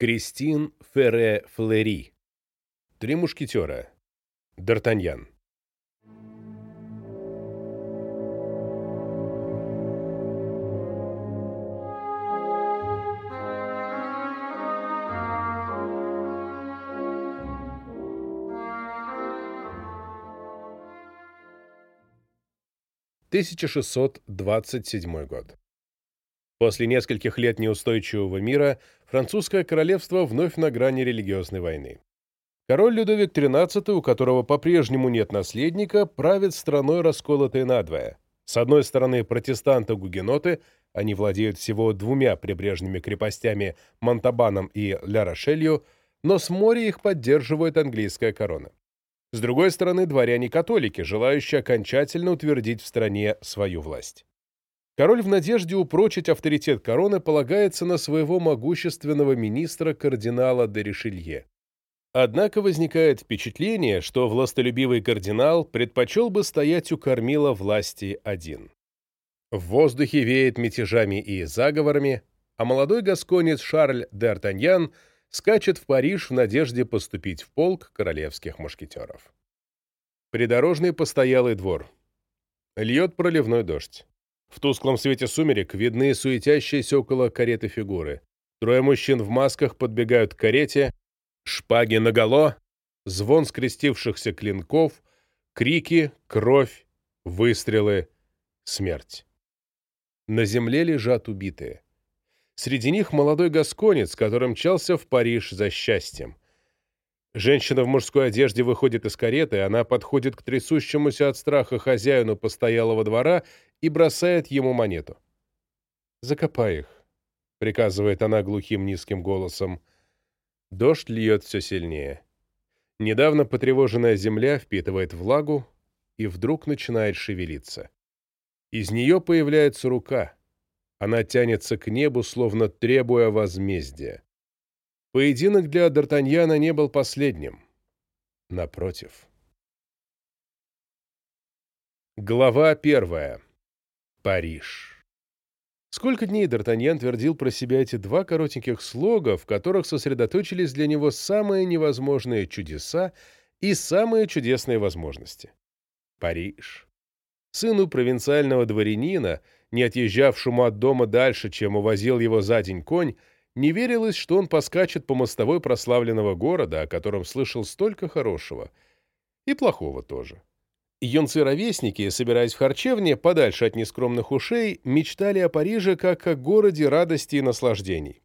Кристин Ферре Флери. Три мушкетера. Д'Артаньян. Тысяча шестьсот двадцать седьмой год. После нескольких лет неустойчивого мира французское королевство вновь на грани религиозной войны. Король Людовик XIII, у которого по-прежнему нет наследника, правит страной, расколотой надвое. С одной стороны протестанты-гугеноты, они владеют всего двумя прибрежными крепостями Монтабаном и Ля-Рошелью, но с моря их поддерживает английская корона. С другой стороны дворяне-католики, желающие окончательно утвердить в стране свою власть. Король в надежде упрочить авторитет короны полагается на своего могущественного министра кардинала де Ришелье. Однако возникает впечатление, что властолюбивый кардинал предпочел бы стоять у кормила власти один. В воздухе веет мятежами и заговорами, а молодой гасконец Шарль де Артаньян скачет в Париж в надежде поступить в полк королевских мушкетеров. Придорожный постоялый двор. Льет проливной дождь. В тусклом свете сумерек видны суетящиеся около кареты фигуры. Трое мужчин в масках подбегают к карете, шпаги наголо, звон скрестившихся клинков, крики, кровь, выстрелы, смерть. На земле лежат убитые. Среди них молодой гасконец, который мчался в Париж за счастьем. Женщина в мужской одежде выходит из кареты, она подходит к трясущемуся от страха хозяину постоялого двора и бросает ему монету. «Закопай их», — приказывает она глухим низким голосом. Дождь льет все сильнее. Недавно потревоженная земля впитывает влагу и вдруг начинает шевелиться. Из нее появляется рука. Она тянется к небу, словно требуя возмездия. Поединок для Д'Артаньяна не был последним. Напротив. Глава первая. Париж. Сколько дней Д'Артаньян твердил про себя эти два коротеньких слога, в которых сосредоточились для него самые невозможные чудеса и самые чудесные возможности. Париж. Сыну провинциального дворянина, не отъезжавшему от дома дальше, чем увозил его за день конь, не верилось, что он поскачет по мостовой прославленного города, о котором слышал столько хорошего. И плохого тоже. Юнцы-ровесники, собираясь в харчевне, подальше от нескромных ушей, мечтали о Париже как о городе радости и наслаждений.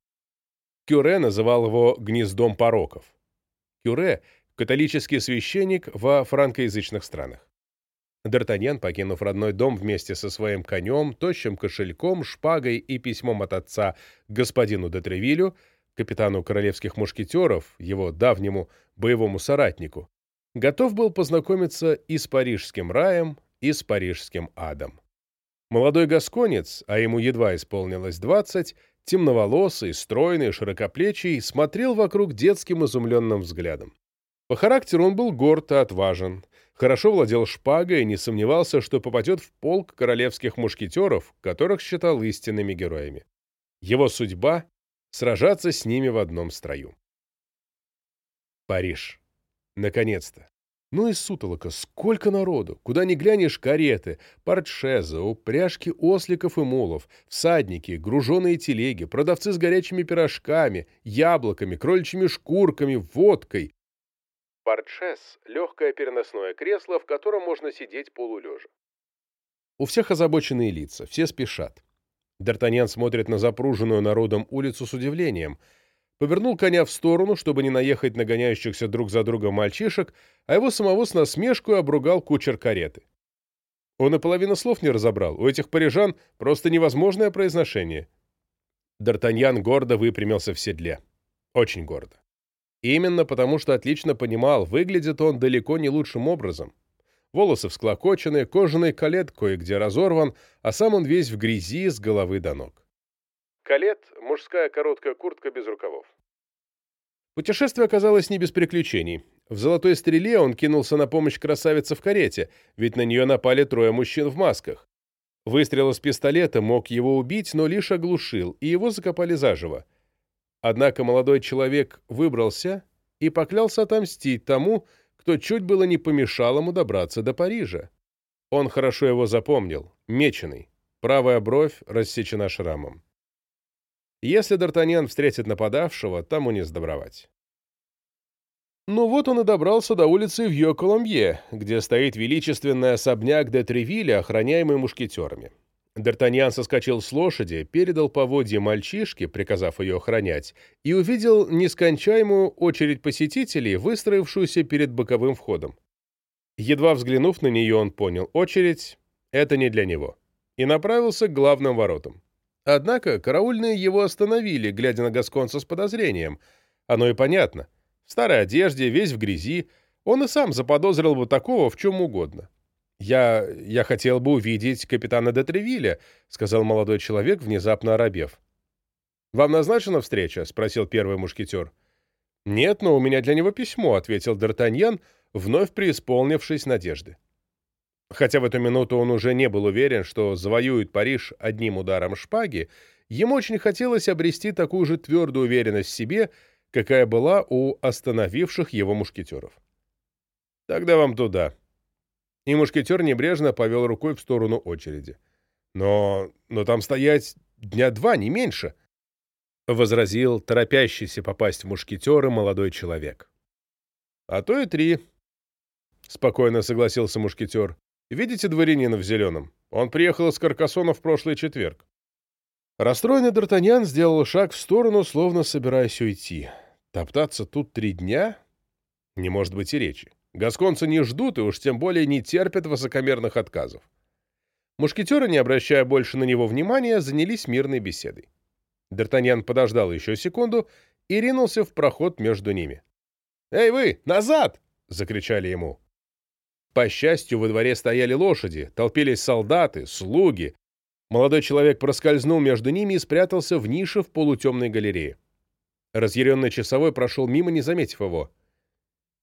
Кюре называл его «гнездом пороков». Кюре — католический священник во франкоязычных странах. Д'Артаньян, покинув родной дом вместе со своим конем, тощим кошельком, шпагой и письмом от отца господину де Тревилю, капитану королевских мушкетеров, его давнему боевому соратнику, готов был познакомиться и с парижским раем, и с парижским адом. Молодой гасконец, а ему едва исполнилось двадцать, темноволосый, стройный, широкоплечий, смотрел вокруг детским изумленным взглядом. По характеру он был горд и отважен, хорошо владел шпагой и не сомневался, что попадет в полк королевских мушкетеров, которых считал истинными героями. Его судьба — сражаться с ними в одном строю. Париж. Наконец-то. Ну и сутолока, сколько народу! Куда ни глянешь кареты, портшезы, упряжки осликов и мулов, всадники, груженые телеги, продавцы с горячими пирожками, яблоками, кроличьими шкурками, водкой, Портшес — легкое переносное кресло, в котором можно сидеть полулежа. У всех озабоченные лица, все спешат. Д'Артаньян смотрит на запруженную народом улицу с удивлением. Повернул коня в сторону, чтобы не наехать на гоняющихся друг за другом мальчишек, а его самого с насмешкой обругал кучер кареты. Он и половину слов не разобрал. У этих парижан просто невозможное произношение. Д'Артаньян гордо выпрямился в седле. Очень гордо. Именно потому, что отлично понимал, выглядит он далеко не лучшим образом. Волосы всклокочены, кожаный калет кое-где разорван, а сам он весь в грязи с головы до ног. Калет – мужская короткая куртка без рукавов. Путешествие оказалось не без приключений. В «Золотой стреле» он кинулся на помощь красавице в карете, ведь на нее напали трое мужчин в масках. Выстрел из пистолета мог его убить, но лишь оглушил, и его закопали заживо. Однако молодой человек выбрался и поклялся отомстить тому, кто чуть было не помешал ему добраться до Парижа. Он хорошо его запомнил, меченый, правая бровь рассечена шрамом. Если Д'Артаньян встретит нападавшего, тому не сдобровать. Ну вот он и добрался до улицы Вьё-Коломье, где стоит величественный особняк де Тревилля, охраняемый мушкетерами. Д'Артаньян соскочил с лошади, передал поводье мальчишке, приказав ее охранять, и увидел нескончаемую очередь посетителей, выстроившуюся перед боковым входом. Едва взглянув на нее, он понял, очередь — это не для него, и направился к главным воротам. Однако караульные его остановили, глядя на Гасконца с подозрением. Оно и понятно. В старой одежде, весь в грязи, он и сам заподозрил бы такого в чем угодно. «Я... я хотел бы увидеть капитана де Тревилля», — сказал молодой человек, внезапно оробев. «Вам назначена встреча?» — спросил первый мушкетер. «Нет, но у меня для него письмо», — ответил Д'Артаньян, вновь преисполнившись надежды. Хотя в эту минуту он уже не был уверен, что завоюет Париж одним ударом шпаги, ему очень хотелось обрести такую же твердую уверенность в себе, какая была у остановивших его мушкетеров. «Тогда вам туда», и мушкетер небрежно повел рукой в сторону очереди. «Но... но там стоять дня два, не меньше», — возразил торопящийся попасть в мушкетеры молодой человек. «А то и три», — спокойно согласился мушкетер. «Видите дворянина в зеленом? Он приехал из Каркасона в прошлый четверг». Расстроенный Д'Артаньян сделал шаг в сторону, словно собираясь уйти. Топтаться тут три дня? Не может быть и речи. Гасконцы не ждут и уж тем более не терпят высокомерных отказов. Мушкетеры, не обращая больше на него внимания, занялись мирной беседой. Д'Артаньян подождал еще секунду и ринулся в проход между ними. «Эй вы, назад!» — закричали ему. По счастью, во дворе стояли лошади, толпились солдаты, слуги. Молодой человек проскользнул между ними и спрятался в нише в полутемной галерее. Разъяренный часовой прошел мимо, не заметив его.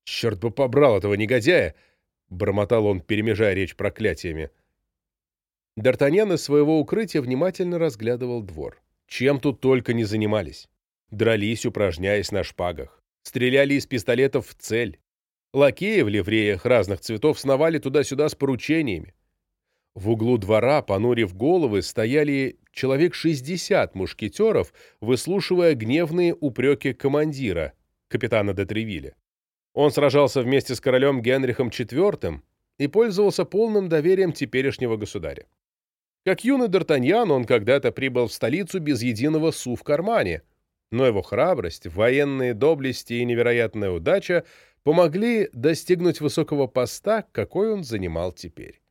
«Черт бы побрал этого негодяя!» — бормотал он, перемежая речь проклятиями. Д'Артаньян из своего укрытия внимательно разглядывал двор. Чем тут только не занимались. Дрались, упражняясь на шпагах. Стреляли из пистолетов в цель. Лакеи в ливреях разных цветов сновали туда-сюда с поручениями. В углу двора, понурив головы, стояли человек шестьдесят мушкетеров, выслушивая гневные упреки командира, капитана де Тревилля. Он сражался вместе с королем Генрихом IV и пользовался полным доверием теперешнего государя. Как юный Д'Артаньян он когда-то прибыл в столицу без единого су в кармане, но его храбрость, военные доблести и невероятная удача помогли достигнуть высокого поста, какой он занимал теперь.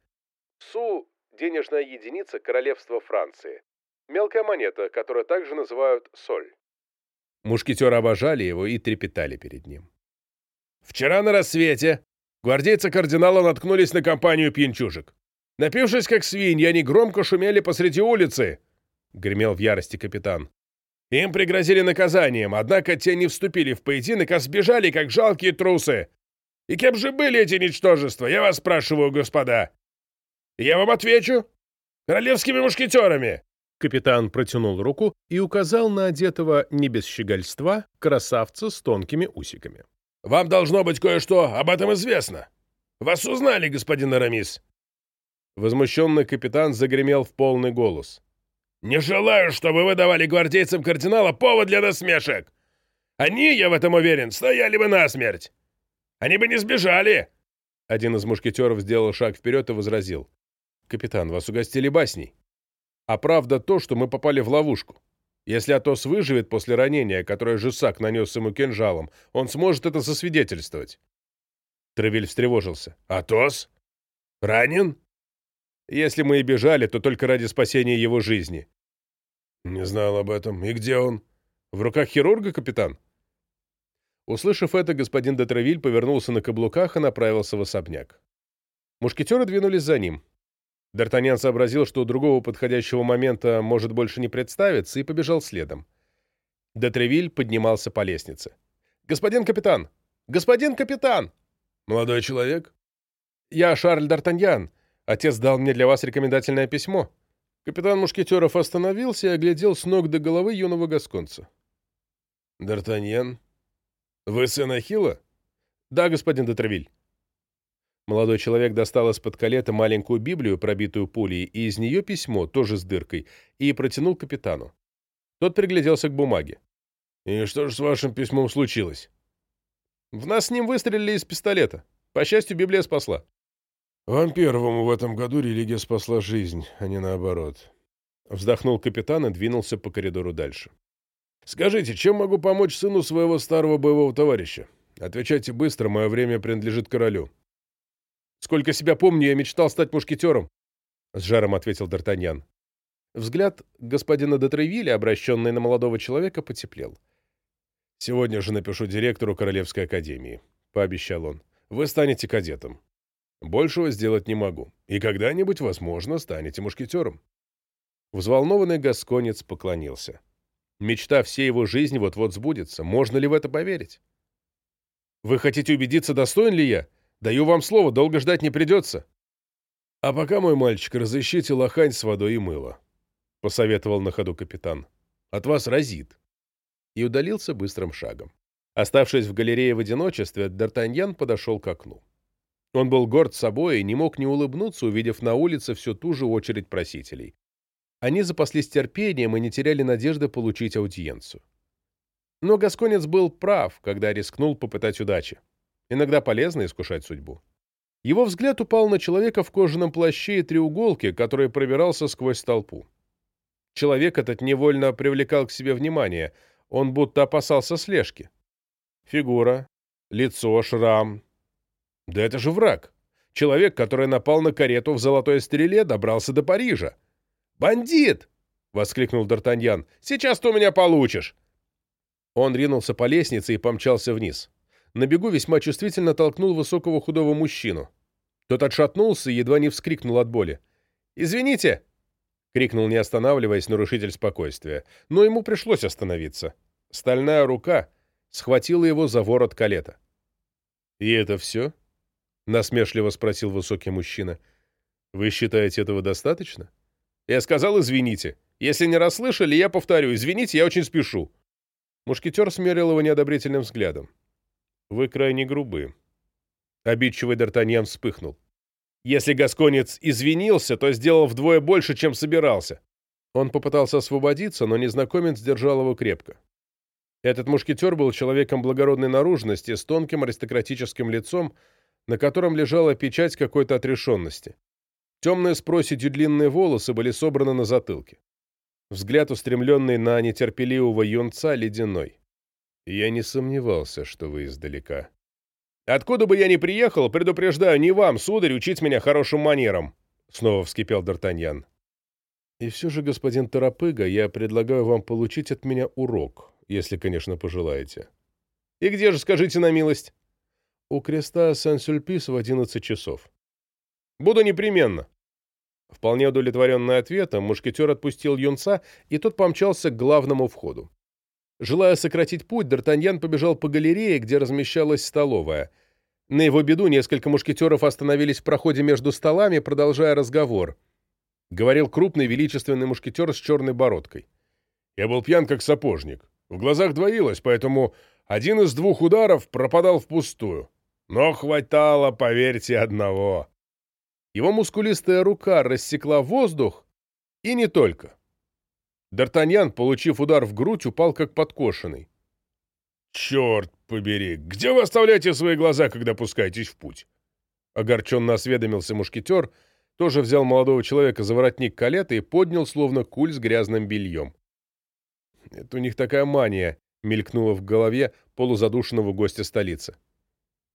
Су – денежная единица королевства Франции. Мелкая монета, которую также называют соль. Мушкетеры обожали его и трепетали перед ним. Вчера на рассвете гвардейцы кардинала наткнулись на компанию пьянчужек. Напившись как свиньи, они громко шумели посреди улицы, — гремел в ярости капитан. Им пригрозили наказанием, однако те не вступили в поединок, а сбежали, как жалкие трусы. И кем же были эти ничтожества, я вас спрашиваю, господа? Я вам отвечу. Королевскими мушкетерами. Капитан протянул руку и указал на одетого не без щегольства красавца с тонкими усиками. Вам должно быть кое-что об этом известно. Вас узнали, господин Арамис. Возмущенный капитан загремел в полный голос. «Не желаю, чтобы вы давали гвардейцам кардинала повод для насмешек. Они, я в этом уверен, стояли бы насмерть. Они бы не сбежали!» Один из мушкетеров сделал шаг вперед и возразил. «Капитан, вас угостили басней. А правда то, что мы попали в ловушку. Если Атос выживет после ранения, которое Жусак нанес ему кинжалом, он сможет это засвидетельствовать. Тревель встревожился. «Атос? Ранен?» «Если мы и бежали, то только ради спасения его жизни». «Не знал об этом. И где он?» «В руках хирурга, капитан?» Услышав это, господин де Тревиль повернулся на каблуках и направился в особняк. Мушкетеры двинулись за ним. Д'Артаньян сообразил, что другого подходящего момента может больше не представиться, и побежал следом. Детревиль поднимался по лестнице. «Господин капитан! Господин капитан!» «Молодой человек?» «Я Шарль Д'Артаньян. Отец дал мне для вас рекомендательное письмо». Капитан Мушкетеров остановился и оглядел с ног до головы юного гасконца. «Д'Артаньян? Вы сын Ахилла?» «Да, господин Детревиль». Молодой человек достал из-под калета маленькую Библию, пробитую пулей, и из нее письмо, тоже с дыркой, и протянул капитану. Тот пригляделся к бумаге. «И что же с вашим письмом случилось?» «В нас с ним выстрелили из пистолета. По счастью, Библия спасла». «Вам первому в этом году религия спасла жизнь, а не наоборот». Вздохнул капитан и двинулся по коридору дальше. «Скажите, чем могу помочь сыну своего старого боевого товарища? Отвечайте быстро, мое время принадлежит королю». «Сколько себя помню, я мечтал стать мушкетером», — с жаром ответил Д'Артаньян. Взгляд господина де обращенный на молодого человека, потеплел. «Сегодня же напишу директору Королевской академии», — пообещал он. «Вы станете кадетом. Большего сделать не могу. И когда-нибудь, возможно, станете мушкетером». Взволнованный гасконец поклонился. Мечта всей его жизни вот-вот сбудется. Можно ли в это поверить? «Вы хотите убедиться, достоин ли я? Даю вам слово, долго ждать не придется». «А пока, мой мальчик, разыщите лохань с водой и мыло. — посоветовал на ходу капитан. «От вас разит». И удалился быстрым шагом. Оставшись в галерее в одиночестве, Д'Артаньян подошел к окну. Он был горд собой и не мог не улыбнуться, увидев на улице всю ту же очередь просителей. Они запаслись терпением и не теряли надежды получить аудиенцию. Но Гасконец был прав, когда рискнул попытать удачи. Иногда полезно искушать судьбу. Его взгляд упал на человека в кожаном плаще и треуголке, который пробирался сквозь толпу. Человек этот невольно привлекал к себе внимание, он будто опасался слежки. Фигура, лицо, шрам. Да это же враг. Человек, который напал на карету в золотой стреле, добрался до Парижа. «Бандит!» — воскликнул Д'Артаньян. «Сейчас ты у меня получишь!» Он ринулся по лестнице и помчался вниз. На бегу весьма чувствительно толкнул высокого худого мужчину. Тот отшатнулся и едва не вскрикнул от боли. «Извините!» — крикнул, не останавливаясь, нарушитель спокойствия. Но ему пришлось остановиться. Стальная рука схватила его за ворот калета. «И это все?» — насмешливо спросил высокий мужчина. «Вы считаете этого достаточно?» «Я сказал, извините. Если не расслышали, я повторю. Извините, я очень спешу». Мушкетер смерил его неодобрительным взглядом. «Вы крайне грубы». Обидчивый Д'Артаньян вспыхнул. Если Гасконец извинился, то сделал вдвое больше, чем собирался. Он попытался освободиться, но незнакомец держал его крепко. Этот мушкетер был человеком благородной наружности, с тонким аристократическим лицом, на котором лежала печать какой-то отрешенности. Темные с проседью длинные волосы были собраны на затылке. Взгляд, устремленный на нетерпеливого юнца, ледяной. «Я не сомневался, что вы издалека», Откуда бы я ни приехал, предупреждаю, не вам, сударь, учить меня хорошим манерам!» Снова вскипел Д'Артаньян. «И все же, господин Торопыга, я предлагаю вам получить от меня урок, если, конечно, пожелаете». «И где же, скажите на милость?» «У креста Сен-Сюльпис в одиннадцать часов». «Буду непременно». Вполне удовлетворенный ответом, мушкетер отпустил юнца, и тот помчался к главному входу. Желая сократить путь, Д'Артаньян побежал по галерее, где размещалась столовая. На его беду несколько мушкетеров остановились в проходе между столами, продолжая разговор. Говорил крупный величественный мушкетер с черной бородкой. «Я был пьян, как сапожник. В глазах двоилось, поэтому один из двух ударов пропадал впустую. Но хватало, поверьте, одного». Его мускулистая рука рассекла воздух, и не только. Д'Артаньян, получив удар в грудь, упал как подкошенный. «Черт побери! Где вы оставляете свои глаза, когда пускаетесь в путь?» Огорченно осведомился мушкетер, тоже взял молодого человека за воротник калета и поднял, словно куль с грязным бельем. «Это у них такая мания», — мелькнула в голове полузадушенного гостя столицы.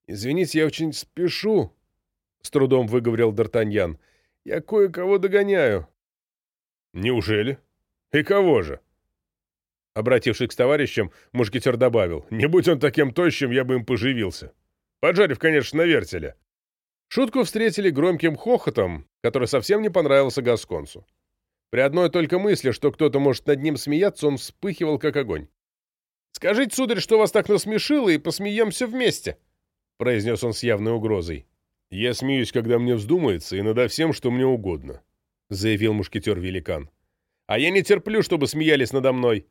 «Извините, я очень спешу», — с трудом выговорил Д'Артаньян. «Я кое-кого догоняю». «Неужели?» «И кого же?» Обратившись к товарищам, мушкетер добавил, «Не будь он таким тощим, я бы им поживился. Поджарив, конечно, на вертеле». Шутку встретили громким хохотом, который совсем не понравился Гасконцу. При одной только мысли, что кто-то может над ним смеяться, он вспыхивал, как огонь. «Скажите, сударь, что вас так насмешило, и посмеемся вместе», — произнес он с явной угрозой. «Я смеюсь, когда мне вздумается, и надо всем, что мне угодно», — заявил мушкетер-великан. А я не терплю, чтобы смеялись надо мной.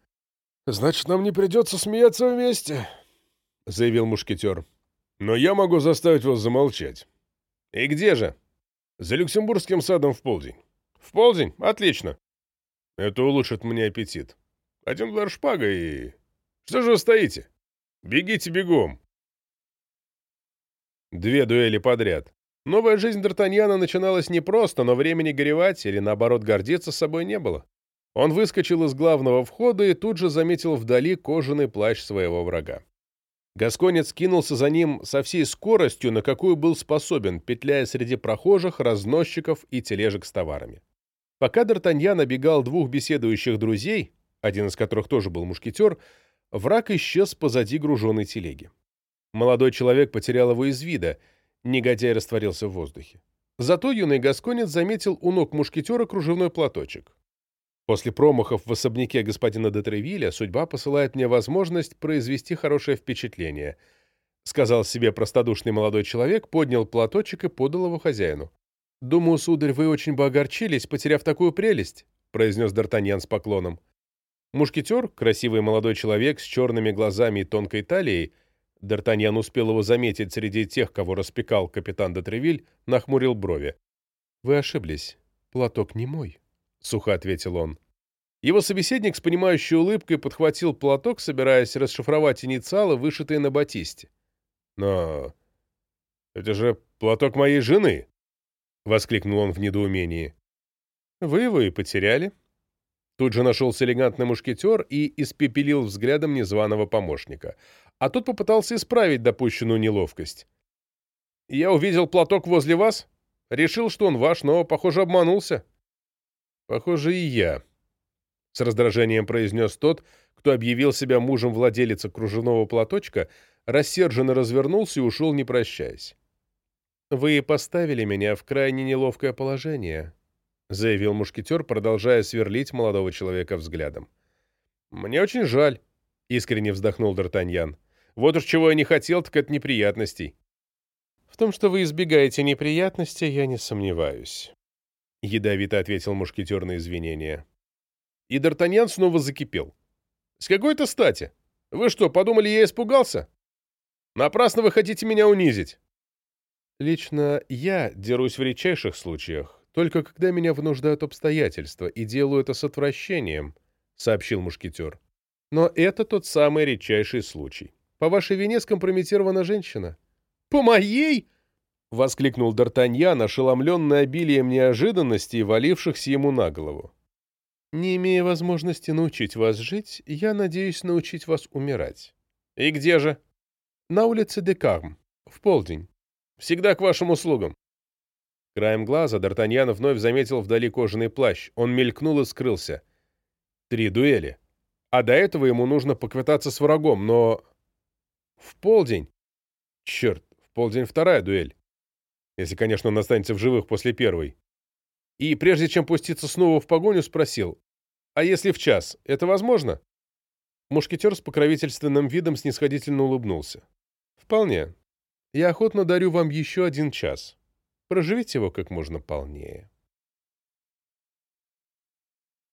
«Значит, нам не придется смеяться вместе», — заявил мушкетер. «Но я могу заставить вас замолчать». «И где же?» «За Люксембургским садом в полдень». «В полдень? Отлично». «Это улучшит мне аппетит. Один удар шпага и... Что же вы стоите? Бегите бегом!» Две дуэли подряд. Новая жизнь Д'Артаньяна начиналась непросто, но времени горевать или, наоборот, гордиться собой не было. Он выскочил из главного входа и тут же заметил вдали кожаный плащ своего врага. Гасконец кинулся за ним со всей скоростью, на какую был способен, петляя среди прохожих, разносчиков и тележек с товарами. Пока Д'Артаньян обегал двух беседующих друзей, один из которых тоже был мушкетер, враг исчез позади груженной телеги. Молодой человек потерял его из вида, негодяй растворился в воздухе. Зато юный гасконец заметил у ног мушкетера кружевной платочек. После промахов в особняке господина де Тревиля судьба посылает мне возможность произвести хорошее впечатление, сказал себе простодушный молодой человек, поднял платочек и подал его хозяину. «Думаю, сударь, вы очень бы огорчились, потеряв такую прелесть», произнес Д'Артаньян с поклоном. Мушкетер, красивый молодой человек с черными глазами и тонкой талией, Д'Артаньян успел его заметить среди тех, кого распекал капитан де Тревиль, нахмурил брови. «Вы ошиблись. Платок не мой». — сухо ответил он. Его собеседник с понимающей улыбкой подхватил платок, собираясь расшифровать инициалы, вышитые на батисте. «Но это же платок моей жены!» — воскликнул он в недоумении. «Вы его и потеряли». Тут же нашелся элегантный мушкетер и испепелил взглядом незваного помощника. А тот попытался исправить допущенную неловкость. «Я увидел платок возле вас. Решил, что он ваш, но, похоже, обманулся». «Похоже, и я», — с раздражением произнес тот, кто объявил себя мужем владелицы кружевного платочка, рассерженно развернулся и ушел, не прощаясь. «Вы поставили меня в крайне неловкое положение», — заявил мушкетер, продолжая сверлить молодого человека взглядом. «Мне очень жаль», — искренне вздохнул Д'Артаньян. «Вот уж чего я не хотел, так это неприятностей». «В том, что вы избегаете неприятностей, я не сомневаюсь». — ядовито ответил мушкетер на извинения. И Д'Артаньян снова закипел. «С какой-то стати? Вы что, подумали, я испугался? Напрасно вы хотите меня унизить!» «Лично я дерусь в редчайших случаях, только когда меня вынуждают обстоятельства, и делаю это с отвращением», — сообщил мушкетер. «Но это тот самый редчайший случай. По вашей вине скомпрометирована женщина». «По моей?» — воскликнул Д'Артаньян, ошеломленный обилием неожиданностей, валившихся ему на голову. «Не имея возможности научить вас жить, я надеюсь научить вас умирать». «И где же?» «На улице Декарм. В полдень. Всегда к вашим услугам». Краем глаза Д'Артаньян вновь заметил вдали кожаный плащ. Он мелькнул и скрылся. Три дуэли. А до этого ему нужно поквитаться с врагом, но... В полдень. Черт, в полдень вторая дуэль. Если, конечно, он останется в живых после первой. И прежде чем пуститься снова в погоню, спросил, «А если в час, это возможно?» Мушкетер с покровительственным видом снисходительно улыбнулся. «Вполне. Я охотно дарю вам еще один час. Проживите его как можно полнее».